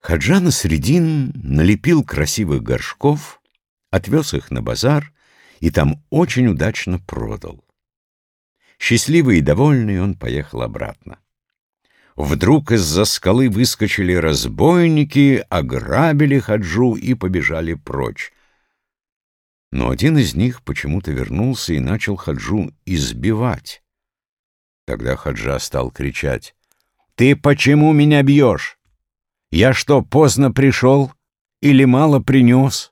Хаджа Насредин налепил красивых горшков, отвез их на базар и там очень удачно продал. Счастливый и довольный он поехал обратно. Вдруг из-за скалы выскочили разбойники, ограбили Хаджу и побежали прочь. Но один из них почему-то вернулся и начал Хаджу избивать. Тогда Хаджа стал кричать, «Ты почему меня бьешь? Я что, поздно пришел или мало принес?»